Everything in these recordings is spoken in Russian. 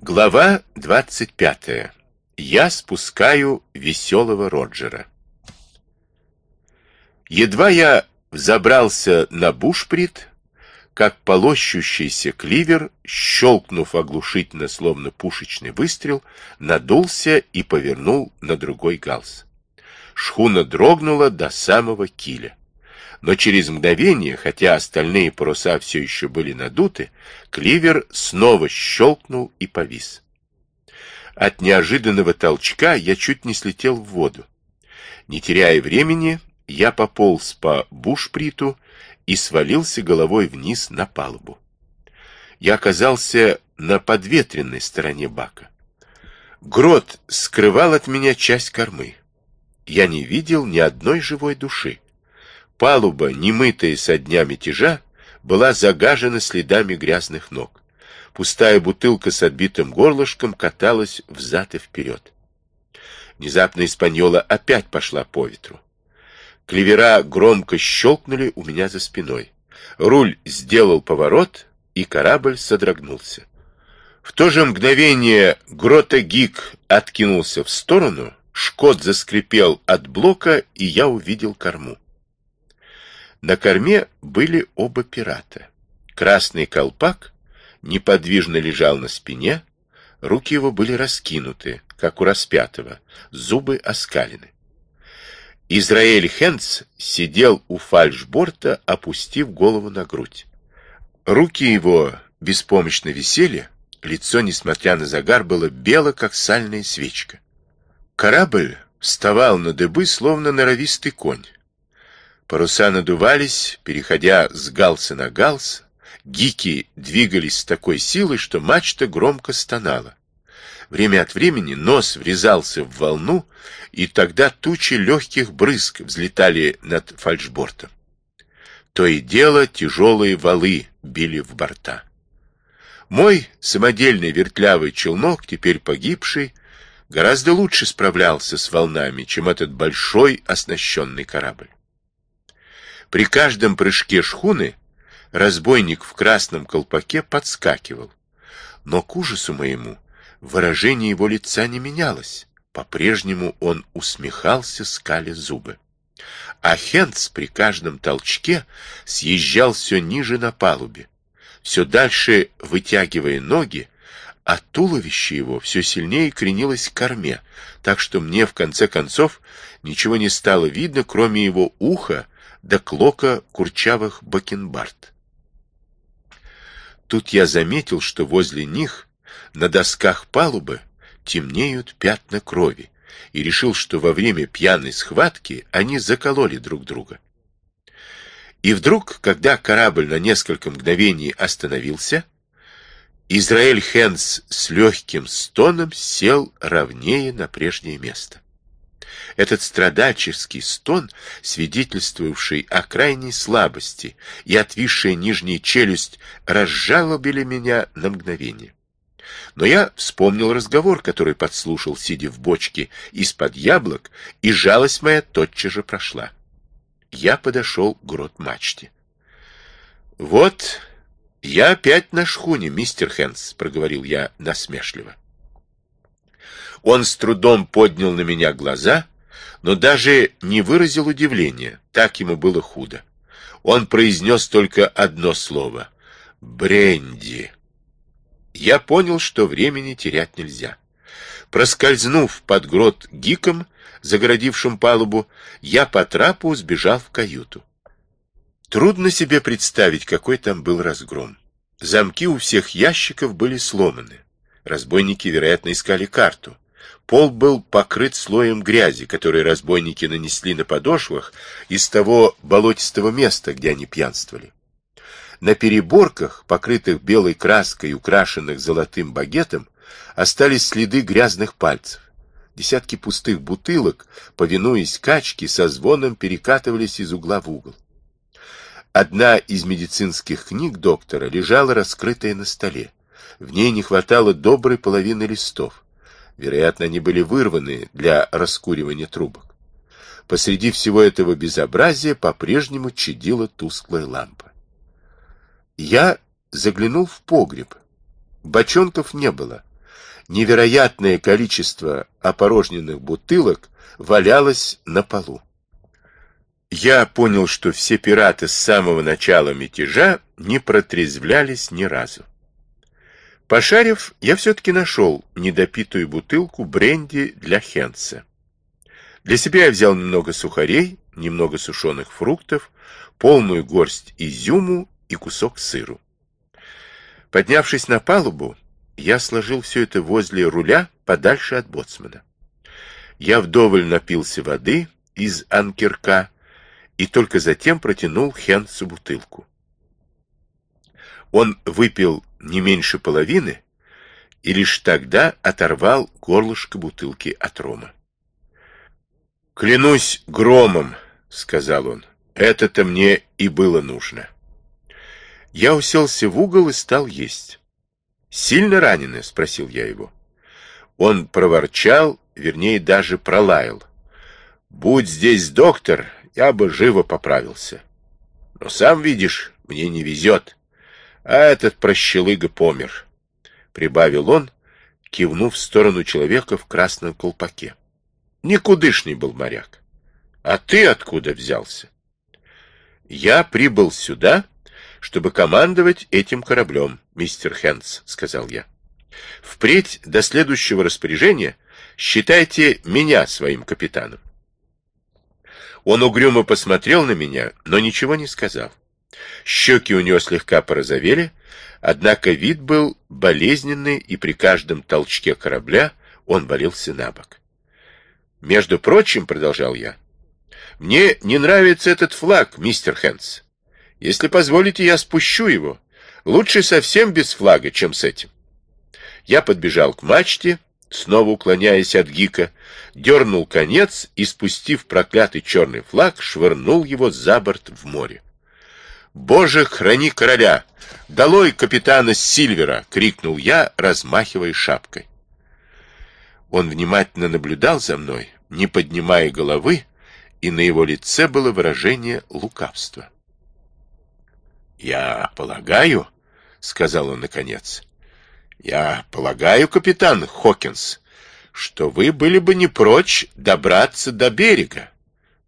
Глава 25. Я спускаю веселого Роджера. Едва я взобрался на бушприт, как полощущийся кливер, щелкнув оглушительно, словно пушечный выстрел, надулся и повернул на другой галс. Шхуна дрогнула до самого киля но через мгновение, хотя остальные паруса все еще были надуты, кливер снова щелкнул и повис. От неожиданного толчка я чуть не слетел в воду. Не теряя времени, я пополз по бушприту и свалился головой вниз на палубу. Я оказался на подветренной стороне бака. Грот скрывал от меня часть кормы. Я не видел ни одной живой души. Палуба, немытая со дня мятежа, была загажена следами грязных ног. Пустая бутылка с отбитым горлышком каталась взад и вперед. Внезапно Испаньола опять пошла по ветру. Клевера громко щелкнули у меня за спиной. Руль сделал поворот, и корабль содрогнулся. В то же мгновение Грота-Гик откинулся в сторону, Шкот заскрипел от блока, и я увидел корму. На корме были оба пирата. Красный колпак неподвижно лежал на спине, руки его были раскинуты, как у распятого, зубы оскалены. Израиль Хенц сидел у фальшборта, опустив голову на грудь. Руки его беспомощно висели, лицо, несмотря на загар, было бело, как сальная свечка. Корабль вставал на дыбы, словно норовистый конь. Паруса надувались, переходя с галса на галс. Гики двигались с такой силой, что мачта громко стонала. Время от времени нос врезался в волну, и тогда тучи легких брызг взлетали над фальшбортом. То и дело тяжелые валы били в борта. Мой самодельный вертлявый челнок, теперь погибший, гораздо лучше справлялся с волнами, чем этот большой оснащенный корабль. При каждом прыжке шхуны разбойник в красном колпаке подскакивал. Но к ужасу моему выражение его лица не менялось. По-прежнему он усмехался, скали зубы. А Хенц при каждом толчке съезжал все ниже на палубе, все дальше вытягивая ноги, а туловище его все сильнее кренилось к корме, так что мне, в конце концов, ничего не стало видно, кроме его уха, до клока курчавых бакенбард. Тут я заметил, что возле них на досках палубы темнеют пятна крови, и решил, что во время пьяной схватки они закололи друг друга. И вдруг, когда корабль на несколько мгновений остановился, Израиль Хенс с легким стоном сел ровнее на прежнее место. Этот страдальческий стон, свидетельствовавший о крайней слабости и отвисшая нижняя челюсть, разжалобили меня на мгновение. Но я вспомнил разговор, который подслушал, сидя в бочке из-под яблок, и жалость моя тотчас же прошла. Я подошел к грот-мачте. — Вот, я опять на шхуне, мистер Хэнс, — проговорил я насмешливо. Он с трудом поднял на меня глаза, но даже не выразил удивления, так ему было худо. Он произнес только одно слово — «Бренди». Я понял, что времени терять нельзя. Проскользнув под грот гиком, загородившим палубу, я по трапу сбежал в каюту. Трудно себе представить, какой там был разгром. Замки у всех ящиков были сломаны. Разбойники, вероятно, искали карту. Пол был покрыт слоем грязи, который разбойники нанесли на подошвах из того болотистого места, где они пьянствовали. На переборках, покрытых белой краской и украшенных золотым багетом, остались следы грязных пальцев. Десятки пустых бутылок, повинуясь качке, со звоном перекатывались из угла в угол. Одна из медицинских книг доктора лежала раскрытая на столе. В ней не хватало доброй половины листов. Вероятно, они были вырваны для раскуривания трубок. Посреди всего этого безобразия по-прежнему чадила тусклая лампа. Я заглянул в погреб. Бочонков не было, Невероятное количество опорожненных бутылок валялось на полу. Я понял, что все пираты с самого начала мятежа не протрезвлялись ни разу. Пошарив, я все-таки нашел недопитую бутылку бренди для Хенса. Для себя я взял немного сухарей, немного сушеных фруктов, полную горсть изюму и кусок сыру. Поднявшись на палубу, я сложил все это возле руля, подальше от боцмана. Я вдоволь напился воды из анкерка и только затем протянул Хенсу бутылку. Он выпил не меньше половины и лишь тогда оторвал горлышко бутылки от рома. «Клянусь громом», — сказал он, — «это-то мне и было нужно». Я уселся в угол и стал есть. «Сильно ранены?» — спросил я его. Он проворчал, вернее, даже пролаял. «Будь здесь доктор, я бы живо поправился. Но сам видишь, мне не везет. А этот прощелыга помер», — прибавил он, кивнув в сторону человека в красном колпаке. Никудышний был моряк. «А ты откуда взялся?» «Я прибыл сюда...» чтобы командовать этим кораблем, мистер Хэнс, — сказал я. Впредь до следующего распоряжения считайте меня своим капитаном. Он угрюмо посмотрел на меня, но ничего не сказал. Щеки у него слегка порозовели, однако вид был болезненный, и при каждом толчке корабля он валился на бок. «Между прочим, — продолжал я, — мне не нравится этот флаг, мистер Хэнс. Если позволите, я спущу его. Лучше совсем без флага, чем с этим. Я подбежал к мачте, снова уклоняясь от гика, дернул конец и, спустив проклятый черный флаг, швырнул его за борт в море. «Боже, храни короля! Долой капитана Сильвера!» — крикнул я, размахивая шапкой. Он внимательно наблюдал за мной, не поднимая головы, и на его лице было выражение лукавства. «Я полагаю», — сказал он наконец, — «я полагаю, капитан Хокинс, что вы были бы не прочь добраться до берега.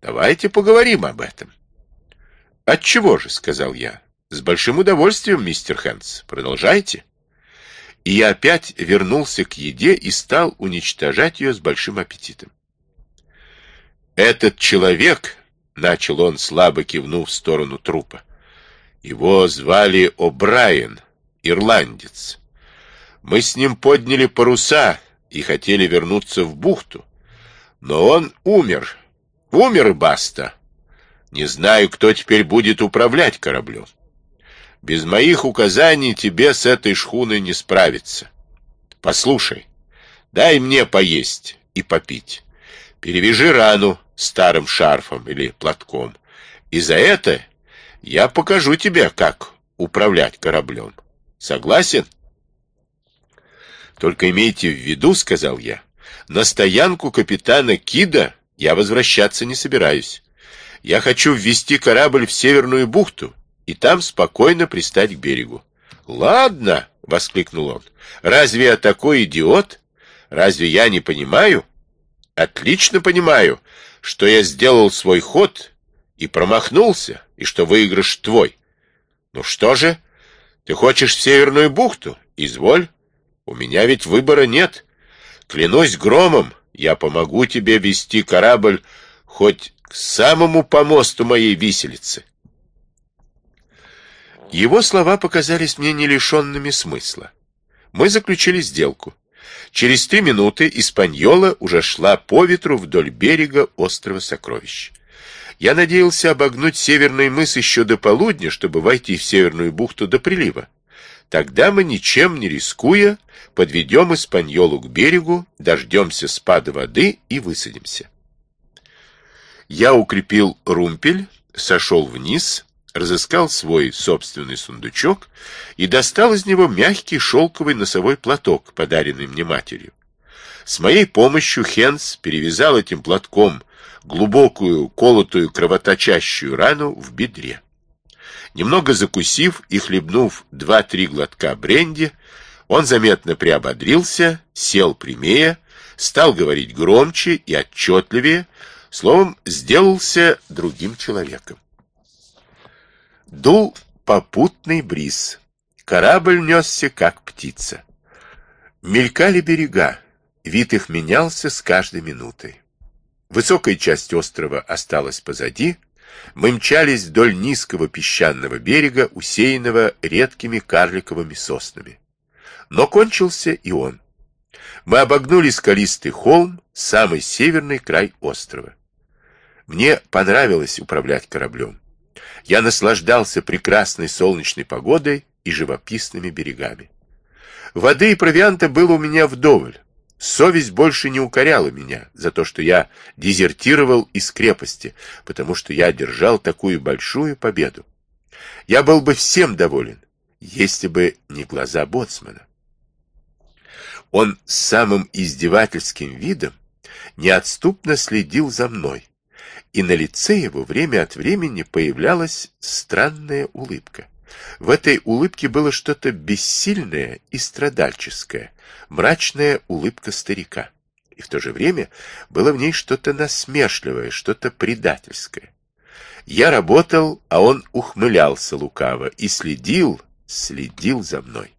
Давайте поговорим об этом». «Отчего же?» — сказал я. «С большим удовольствием, мистер Хэнс. Продолжайте». И я опять вернулся к еде и стал уничтожать ее с большим аппетитом. «Этот человек», — начал он, слабо кивнув в сторону трупа, его звали О'Брайен, ирландец. Мы с ним подняли паруса и хотели вернуться в бухту. Но он умер. Умер баста. Не знаю, кто теперь будет управлять кораблем. Без моих указаний тебе с этой шхуной не справиться. Послушай, дай мне поесть и попить. Перевяжи рану старым шарфом или платком. И за это я покажу тебе, как управлять кораблем. Согласен? Только имейте в виду, сказал я, на стоянку капитана Кида я возвращаться не собираюсь. Я хочу ввести корабль в Северную бухту и там спокойно пристать к берегу. Ладно, воскликнул он. Разве я такой идиот? Разве я не понимаю? Отлично понимаю, что я сделал свой ход и промахнулся, и что выигрыш твой. Ну что же, ты хочешь в Северную бухту? Изволь. У меня ведь выбора нет. Клянусь громом, я помогу тебе вести корабль хоть к самому помосту моей виселицы. Его слова показались мне не лишенными смысла. Мы заключили сделку. Через три минуты Испаньола уже шла по ветру вдоль берега острова Сокровищ. Я надеялся обогнуть северный мыс еще до полудня, чтобы войти в северную бухту до прилива. Тогда мы, ничем не рискуя, подведем Испаньолу к берегу, дождемся спада воды и высадимся. Я укрепил румпель, сошел вниз, разыскал свой собственный сундучок и достал из него мягкий шелковый носовой платок, подаренный мне матерью. С моей помощью Хенс перевязал этим платком глубокую, колотую, кровоточащую рану в бедре. Немного закусив и хлебнув два-три глотка бренди, Он заметно приободрился, сел прямее, стал говорить громче и отчетливее, словом, сделался другим человеком. Дул попутный бриз. Корабль несся, как птица. Мелькали берега, вид их менялся с каждой минутой. Высокая часть острова осталась позади, мы мчались вдоль низкого песчаного берега, усеянного редкими карликовыми соснами. Но кончился и он. Мы обогнули скалистый холм, самый северный край острова. Мне понравилось управлять кораблем. Я наслаждался прекрасной солнечной погодой и живописными берегами. Воды и провианта было у меня вдоволь. Совесть больше не укоряла меня за то, что я дезертировал из крепости, потому что я одержал такую большую победу. Я был бы всем доволен, если бы не глаза боцмана. Он самым издевательским видом неотступно следил за мной, и на лице его время от времени появлялась странная улыбка. В этой улыбке было что-то бессильное и страдальческое, мрачная улыбка старика. И в то же время было в ней что-то насмешливое, что-то предательское. Я работал, а он ухмылялся лукаво и следил, следил за мной.